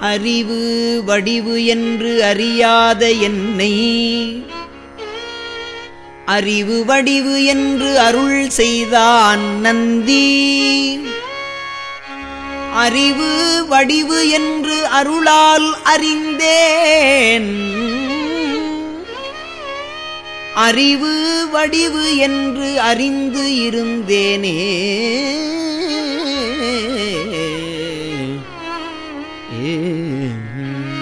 அறிவு வடிவு என்று அறியாத என்னை. அறிவு வடிவு என்று அருள் செய்தான் நந்தி. அறிவு வடிவு என்று அருளால் அறிந்தேன். அறிவு வடிவு என்று அறிந்து இருந்தேனே. Yeah.